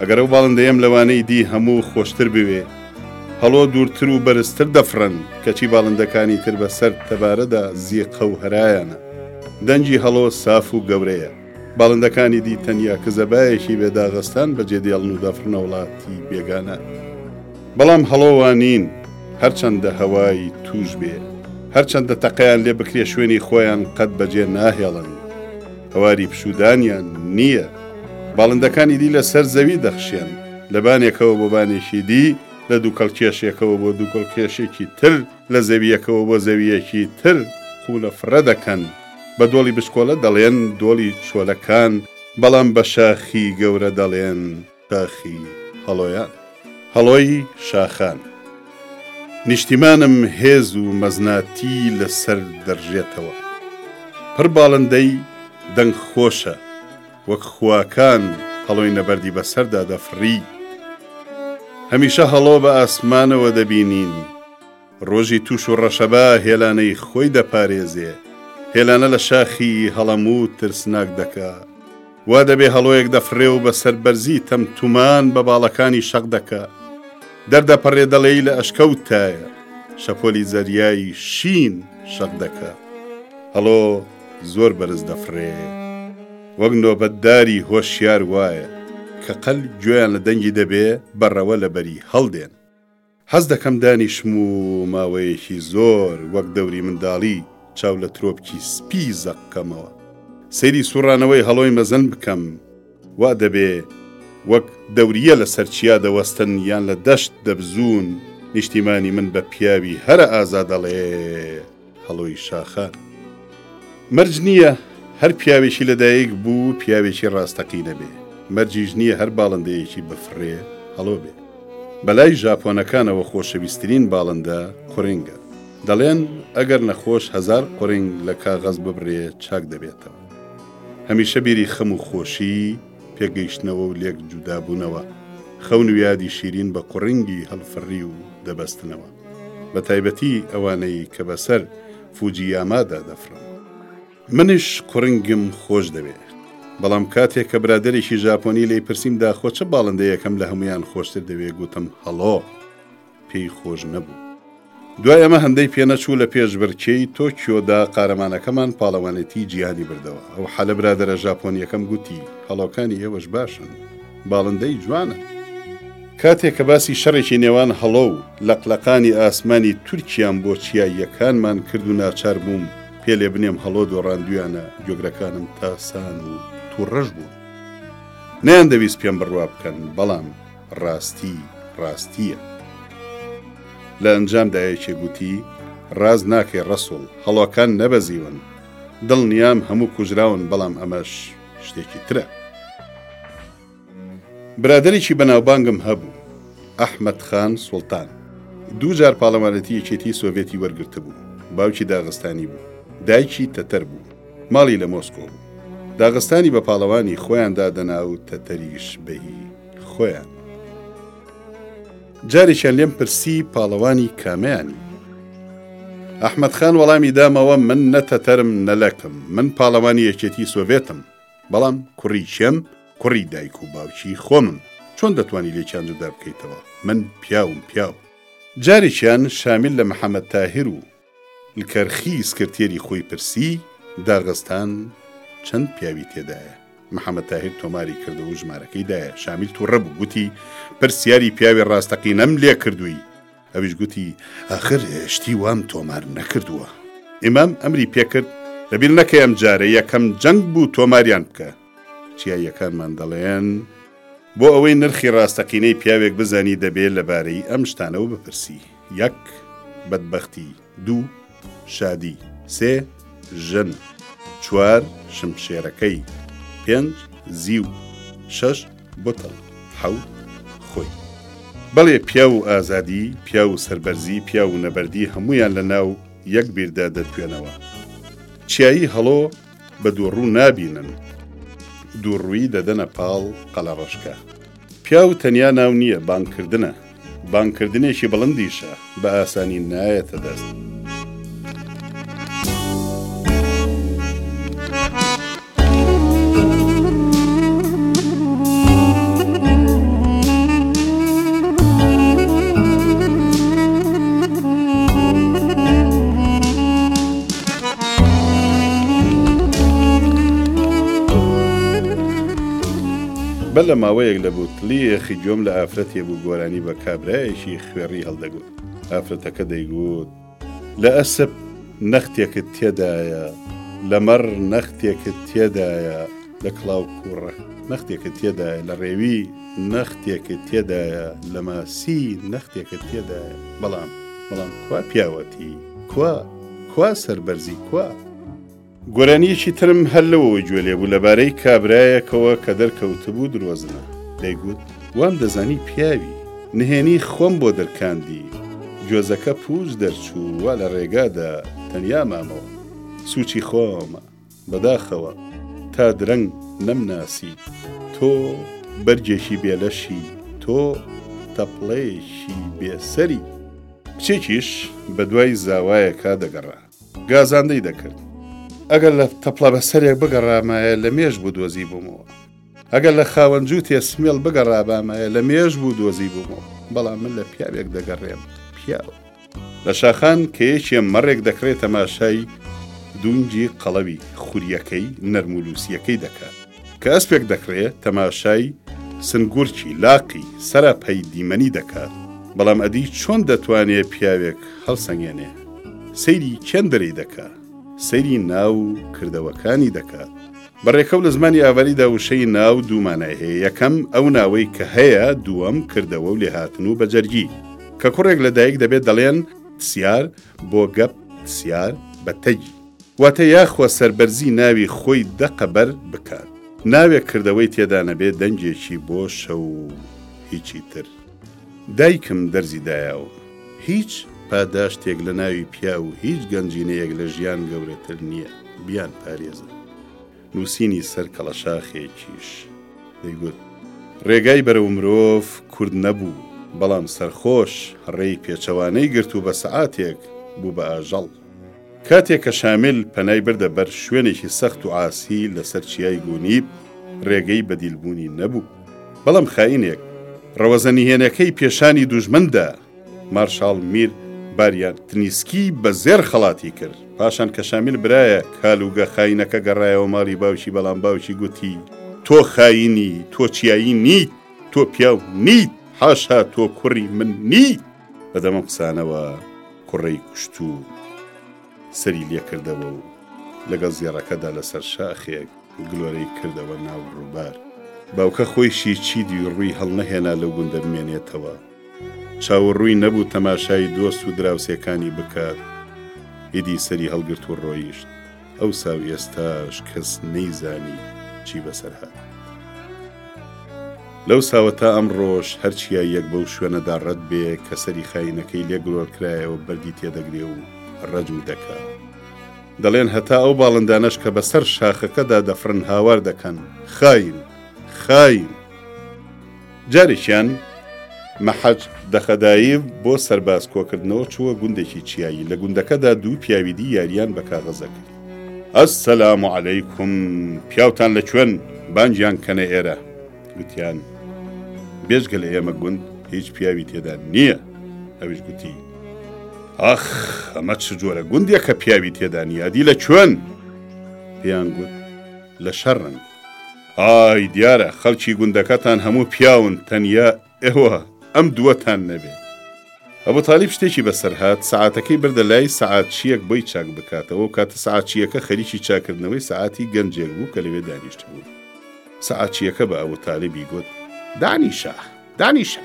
ئەگەر ئەو باڵندەیەم لەوانەی دی هەموو خۆشتر بوێ، هەڵۆ دوورتر و بەرزتر دەفڕن، کەچی باڵندەکانی تر بە سەر تەبارەدا زیقە و هەرایانە. دەنگی هەڵۆ ساف و گەورەیە. باڵندەکانی دی تەنیا کزەبایەکی بێ داغستان بە جێ دێڵن و دەفڕنە وڵاتی بێگانە. بەڵام هەڵۆ وا نین، هەرچەندە هەوای تووش بێ، هەرچەندە تەقەیان لێ بکرێ شوێنی خۆیان قەت بە جێ ناهێڵن. هەواری پشوودانیان نییە. باڵندەکانی دی لە سەر زەوی دەخشێن، لە بانێکەوە بۆ بانێکی دی، لە دووکەڵکێشێکەوە بۆ دووکەڵکێشێکی تر، لە زەوییەکەوە بۆ زەوییەکی تر قوولە فڕە دەکەن. بە دۆڵی بچکۆڵە دەڵێن دۆڵی چۆلەکان، بەڵام بە شاخی گەورە دەڵێن. شاخی هەڵۆیان، هەڵۆی شاخان. نیشتیمانم هێز و مەزناتی لەسەر دەرژێتەوە. پڕ باڵندەی دەنگ خۆشە، وەک خواکان هەڵۆی نەبەردی بەسەردا دەفڕی. هەمیشە هەڵۆ بە ئاسمانەوە دەبینین. ڕۆژی تووش و ڕەشەبا هێلانەی خۆی دەپارێزێ، هێلانە لە شاخی هەڵەموو ترسناک دەکا. وا دەبێ هەڵۆیەک دەفڕێ و بە سەربەرزی تەمتومان بە باڵەکانی شەق دەکا. دەردەپەڕێ دەڵێی لە ئەشکەوت تایە. شەپۆلی زەریای شین شەق دەکا. هەڵۆ زۆر بەرز دەفڕێ. وەک نۆبەتداری هۆشیار وایە کە قەل گوێیان لە دەنگی دەبێ بە ڕەوە لە بەری هەڵدێن. حەز دەکەم دانیشم و ماوەیەکی زۆر وەک دەوری منداڵی چاو لە ترۆپکی سپی زەق کەمەوە. سەیری سوڕانەوەی هەڵۆی مەزن بکەم. وا دەبێ وەک دەورییە لە سەر چیا دەوەستن یان لە دەشت دەبزوون، نیشتیمانی من بە پیاوی هەرە ئازا دەڵێ. هەڵۆی شاخە مەرج نییە هەر پیاوێکی لەدایک بوو پیاوێکی ڕاستەقینە بێ، مەرجیش نییە هەر باڵندەیەکی بە فڕێ هەڵۆ بێ. بەلای ژاپۆنەکانەوە خۆشەویسترین باڵندە قوڕینگە. دەڵێن ئەگەر نەخۆش هەزار قوڕینگ لە کاغەز ببرێ چاک دەبێتەوە. هەمیشە بیری خەم و خۆشی. پێکگەیشتنەوە و لێک جودابوونەوە، خەون و یادی شیرین بە قوڕینگی هەڵفڕی و دەبەستنەوە. بە تایبەتی ئەوانەی کە بە سەر فوجییامادا دەفڕن. منیش قوڕینگم خۆش دەوێ. بەڵام کاتێ کە برادەرێکی ژاپۆنی لێی پرسیم داخۆ چ باڵندەیەکەم لە هەموویان خۆشتر دەوێ گوتم هەڵۆ. پێی خۆش نەبوو. دوای ئەمە هەندەی پێنەچوو لە پێشبرکێی تۆکیۆدا قارەمانەکەمان پاڵەوانێتی جیهانی بردەوە، ئەو حەلە برادەرە ژاپۆنییەکەم گوتی، هەڵۆکانی ئێوەش باشن، باڵندەی جوانن. کاتێ کە باسی شەڕێکی نێوان هەڵۆ و لەقلەقانی ئاسمانی تورکیام بۆ چیاییەکانمان کرد و ناچار بووم پێ لێ بنێم هەڵۆ دۆڕاندویانە، گوێگرەکانم تا سان و توڕەش بوون. نەیاندەویست پێم بڕوا بکەن، بەڵام. ڕاستی ڕاستییە. لە ئەنجامدا یەکێ گوتی، ڕاست ناکەی ڕەسوڵ، هەڵۆکان نەبەزیون. دڵنیام هەموو کوژراون بەڵام ئەمەش شتێکی ترە. برادەرێکی بەناوبانگم هەبوو، ئەحمەد خان سوڵتان. دوو جار پاڵەوانێتی یەکێتیی سۆڤێتی وەرگرتبوو. باوکی داغستانی بوو. دایکی تەتەر بوو. ماڵی لە مۆسکۆ بوو. داغستانی بە پاڵەوانی خۆیان دادەنا و تەتەریش بە هی. خۆیان جارێکیان لێم پرسی پاڵەوانی کامەیانی ئەحمد خان وەڵامی دامەوە من نەتەتەرم نەلەکم من پاڵەوانی یەکێتی سۆڤێتم بەڵام کوڕی چێم کوڕی دایک و باوکی خۆمم چۆن دەتوانی لێکیان جودا بکەیتەوە من پیاوم پیاو جارێکیان شامیل لە محەممەد تاهر و کەرخی سکرتێری خۆی پرسی، داغستان چەند پیاوی تێدایە؟ محەمەد تاهیر تۆماری کردەوە و ژمارەکەی دایە. شامیل تووڕە بوو، گوتی، پرسیاری پیاوی ڕاستەقینەم لێ کردووی. ئەویش گوتی، ئاخر شتی وام تۆمار نەکردووە. ئیمام ئەمری پێ کرد، لەبیر نەکەی ئەمجارە یەکەم جەنگ بوو تۆماریان بکە. چیاییەکانمان دەڵێن. بۆ ئەوەی نرخی ڕاستەقینەی پیاوێک بزانی دەبێ لەبارەی ئەم شتانەوە بپرسی، یەک، بەدبەختی، دوو، شادی، سێ، ژن، چوار، شمشێرەکەی، پێنج، زیو، شەش، بتڵ، حەوت، خۆی. بەڵێ پیاو و ئازادی، پیاو و سەربەرزی، پیاو و نەبەردی هەموویان لەناو یەک بیردا دەتوێنەوە. چیایی هەڵۆ. بە دووڕوو نابینن، دووڕووی دەدەنە پاڵ قەلەڕەشکە. پیاو تەنیا ناو نییە، بانگکردنە. بانگکردنێکی بڵندیشە، بە ئاسانی نایەتە دەست. بەر لە ماوەیەک لە بوتلیەخی گوێم لە ئافرەتێ بوو گۆرانی بە کابراایشی خوێڕی هەڵدەگوت ئافرەتەکە دەیگوت لە ئەسپ نەختێکت تێدایە لەمەڕ نەختێکت تێدایە لە کڵاو کووڕە نەختێکت تێدایە لە ڕێوی نەختێکت تێدایە لە ماسی نەختێکت تێدایە بەڵام بەڵام کوا پیاوەتی کوا کوا سەربەرزی کوا گۆرانیەکی ترم هەر لەوەوە گوێ لێبوو لەبارەی کابرایەکەوە کە دەرکەوتبوو درۆزنە دەیگوت وام دەزانی پیاوی نهێنی خۆم بۆ دەرکاندی گوێزەکە پووز دەرچوو وا لە ڕێگادا تەنیا مامەوە سوچی خۆمە بەداخەوە تا درەنگ نەمناسی تۆ بەرگێکی بێ لەشی تۆ تەپڵەیەکی بێ سەری. کچێکیش بە دوای زاوایەکا دەگەڕا گازاندەی دەکرد، ئەگەر لە تەپڵە بەسەرێک بگەڕامایە لە مێژ بودۆزیبوومەوە. ئەگەر لە خاوەن جووتێ سمێڵ بگەڕابامایە لە مێژ بوو دۆزی بوومەوە بەڵام من لە پیاوێک دەگەڕێم پیاو لە شاخان کە یەکێ مەڕێک دەکرێت تەماشای دونجی قەڵەوی خوریەکەی نەرمولوسیەکەی دەکات کە ئەسپێک دەکرێت تەماشای سنگورچی لاقی سەرا پەی دیمەنی دەکات بەڵام ئەدی چۆن دەتوانێت پیاوێک هەڵسەنگێنێ سەیری کێندەری دەکات سەیری ناو و کردەوەکانی دەکات بەڕێکەو لە زمانی ئاڤاریدا وشەی ناو دوو مانای هەیە، یەکەم، ئەو ناوەی کە هەیە، دووەم، کردەوە و لێهاتن و بەجەرگی. کە کوڕێک لە دایک دەبێت دەڵێن، سیار، بۆ گەپ، سیار، بە تەگی. واتە یاخوە سەربەرزی ناوی خۆی دەقە بەر بکات. ناوێک کردەوەی تێدا نەبێ دەنگێکی بۆشە و هیچی تر. دایکم دەرزی دایە و هیچ پاداشتێک لە ناوی پیاو و هیچ گەنجینەیەک لە ژیان گەورەتر نییە، بیان پارێزن. نووسینی سەر کەڵەشاخێکیش دەیگوت. ڕێگای بەرەو مرۆڤ کورت نەبوو، بەڵام سەرخۆش ڕێی پێچەوانەی گرت و بە سەعاتێک بوو بە ئاژەڵ. کاتێک کە شامیل پەنای بردە بەر شوێنێکی سەخت و ئاسیی لەسەر چیای گونیب، رێگەی بەدیلبوونی نەبوو. بەڵام خائینێک رەوەزە نهێنەکەی پێشانی دوژمن دا. مارشاڵ میر باریاتنیسکی بە زێڕ خەڵاتی کرد. پاشان کە شامیل برایە کالوگە خاینەکە گەڕایەوە ماڵی باوکی بەڵام باوکی گوتی، تۆ خاینی، تۆ چیایی نیت، تۆ پیاو نیت، حاشا تۆ کوڕی من نیت. بەدەم ئەم قسانەوە. کوڕەی کوشت و سەری لێ کردەوە و لەگەڵ زێڕەکەدا لەسەر شاخێک گلۆرەی کردەوە ناو ڕووبار. باوکە خۆیشی چیدی ڕووی هەڵنەهێنا لەو گوندە بمێنێتەوە. چاووڕووی نەبوو تەماشای دۆست و دراوسێکانی بکات. ئیدی سەری هەڵگرت و ڕۆیشت. ئەوسا و ئێستاش کەس نەیزانی چی بەسەر هات. لەوساوە تا ئەمڕۆش هەر چیاییەک بەو شوێنەدا ڕەت بێ کە سەری خاینەکەی لێ گرۆر کرایەوە بەردی تێدەگرێ و ڕەجم دەکا. دەڵێن هەتا ئەو باڵندانەش کە بەسەر شاخەکەدا دەفڕن هاوار دەکەن، خاین! خاین! جارێکیان مەحەج دەخەدایڤ بۆ سەرباز کۆکردنەوە چووە گوندێکی چیایی لە گوندەکەدا دوو پیاویدی یاریان بە کاغەزە کرد. ئەسەلام و عەلەیکم پیاوتان لە کوێن بانگیان کەنە ئێرە گوتیان بێجگە لە ئێمە گوند هیچ پیاوی تێدا نییە ئەویش گوتی ئاخ ئەمە چ جۆرە گوندێک کە پیاوی تێدا نیادی لە کوێن پێیان گوت لە شەڕن ئای دیارە خەڵکی گوندەکەتان هەموو پیاون تەنیا ئێوە ئەم دووەتان نەبێ. ئەبو تالیب شتێکی بەسەر هات سەعاتەکەی بردە لای سەعاتچییەک بۆی چاک بکاتەوە و کاتە سەعاتچییەکە خەریکی چاکردنەوەی سەعاتی گەنجێک بوو کە لەوێ دانیشتبوو سەعاتچییەکە بە ئەبو تالیبی گوت دانیشە دانیشە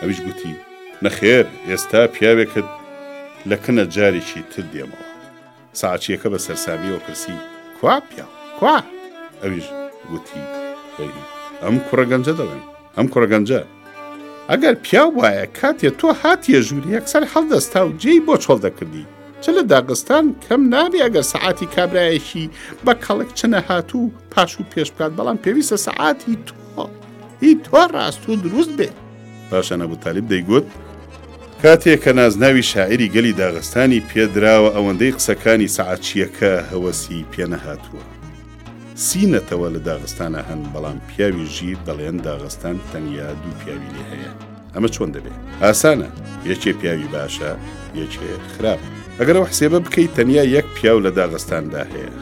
ئەویش گوتی نەخێر ئێستا پیاوێکت لە کنە جارێکی تر دێمەوە. ساقچییەکە بە سەرسامییەوە پرسی، کوا پیاو؟ کوا؟ ئەویش گوتی، بەی، ئەم کوڕە گەنجە دەڵێم، ئەم کوڕە گەنجە. ئەگەر پیاو بوایە کاتێ تۆ هاتییە ژوور یەکسەر هەڵدەستا و جێی بۆ چۆڵ دەکردی. چ لە داغستان کەم نابێ ئەگەر سەعاتی کابرایەکی بە کەڵک چ نەهاتوو پاش و پێش بکات، بەڵام پێویستە سەعاتی تۆ هی تۆ ڕاست و دروست بێ. پاشان ئەبو تالیب دەیگوت. کاتێ کە نازناوی شاعیری گەلی داغستانی پێ دراوە ئەوەندەی قسەکانی سەعاتچییەکە هەوەسی پێ نەهاتووە. سی نەتەوە لە داغستانا هەن بەڵام پیاوی ژیر دەڵێن داغستان تەنیا دوو پیاوی لێ هەیە. ئەمە چۆن دەبێ؟ ئاسانە یەکێ پیاوی باشە یەکێ خراپ. ئەگەر ئەو حسێبە بکەی تەنیا یەک پیاو لە داغستاندا هەیە.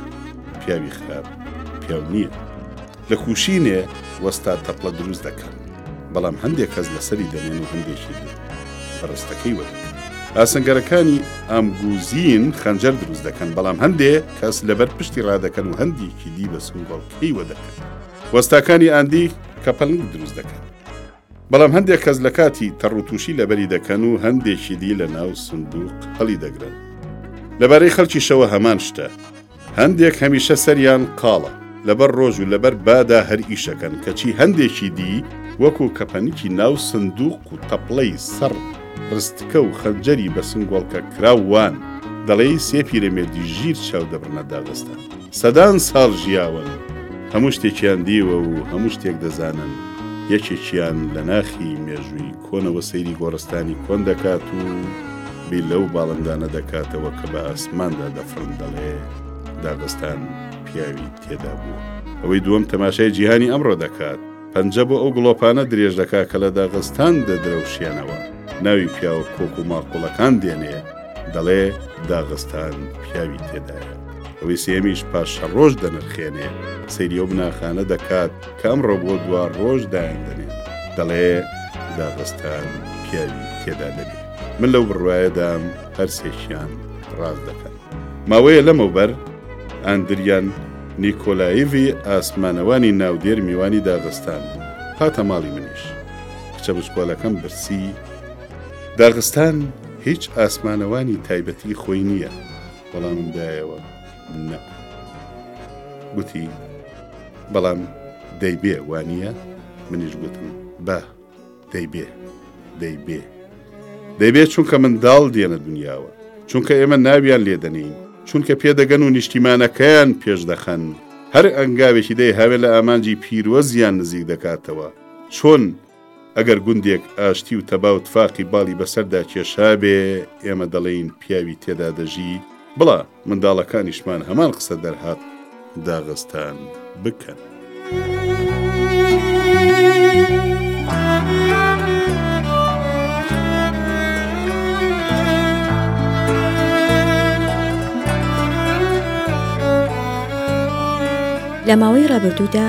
پیاوی خراپ پیاو نییە. لە کوشینێ وەستا تەپڵە دروست دەکا، بەڵام هەندێک کەس لەسەری دەنێن و هەندێکی دی بە ڕستەکەی وەدەگرن. ئاسنگەرەکانی ئامگوزین خەنجەر دروست دەکەن، بەڵام هەندێ کەس لەبەر پشتی ڕادەکەن و هەندێکی دی بە سنگۆڵکەی وەدەگرن. وەستاکانی ئاندی کەپەلنگ دروست دەکەن. بەڵام هەندێک کەس لە کاتی تەڕوتوشی لەبەری دەکەن و هەندێکی دی لە ناو سندوق هەڵی دەگرن. لەبارەی خەڵکیشەوە هەمان شتە. هەندێک هەمیشە سەریان قاڵە، لەبەر ڕۆژ و لەبەر بادا هەر ئیشەکەن، کەچی هەندێکی دی وەکو کەپەنکی ناو سندوق و تەپڵەی سەڕ ڕستکە و خەنجەری بە سنگۆڵکە کراو وان، دەڵێی سێ پیرەمێردی ژیر چاو دەبڕنە داردەستە. سەدان ساڵ ژیاون، هەموو شتێکیان دیوە و هەموو شتێک دەزانن، یەکێکیان لە ناخی مێژووی کۆنەوە سەیری گۆڕستانی کۆن دەکات و بیر لەو باڵندانە دەکاتەوە کە بە ئاسماندا دەفڕن دەڵێ، دابەستان پیاوی تێدا بووە. ئەوەی دووەم تەماشای جیهانی ئەمڕۆ دەکات، پەنجە بۆ ئەو گڵۆپانە درێژ دەکات کە لە داغستان دەدرەوشێنەوە، ناوی پیاوە کۆک و ماقوڵەکان دێنێ، دەڵێ داغستان پیاوی تێدایە ئەوەی سێمیش پاش شەڕۆژ دەنرخێنێ سەیری ئەو بناخانە دەکات کە ئەم ڕۆبۆ دوا ڕۆژ دایان دەنێن دەڵێ داغستان پیاوی تێدا دەبێت من لەو بڕواایەدام هەرسێکیان ڕاز دەکەن ماوەیە لەمەوبەر ئەندریان نیکۆلایڤی ئاسمانەوانی ناودێر میوانی داغستان هاتە ماڵی منیش کچە بچکۆلەکەم برسی داغستان هیچ ئاسمانەوانی تایبەتی خۆی نییە وەڵامم دایەوە نە گوتی بەڵام دەیبێ وانە منیش گوتم با دەیبێ دەیبێ دەیبێت چونکە منداڵ دێنە دنیاوە چونکە ئێمە ناویان لێدەنین چونکە پێدەگەن و نیشتیمانەکەیان پێش دەخەن هەر ئەنگاوێکی دەی هاوێ لە ئامانجی پیرۆزیان نزیک دەکاتەوە چۆن ئەگەر گوندێک ئاشتی و تەبا و تفاقی باڵی بەسەردا کێشابێ، ئێمە دەڵێین پیاوی تێدا دەژی، بڵا منداڵەکانیشمان هەمان قسە دەرهەق داغستان بکەن. لە ماوەی ڕابردوودا،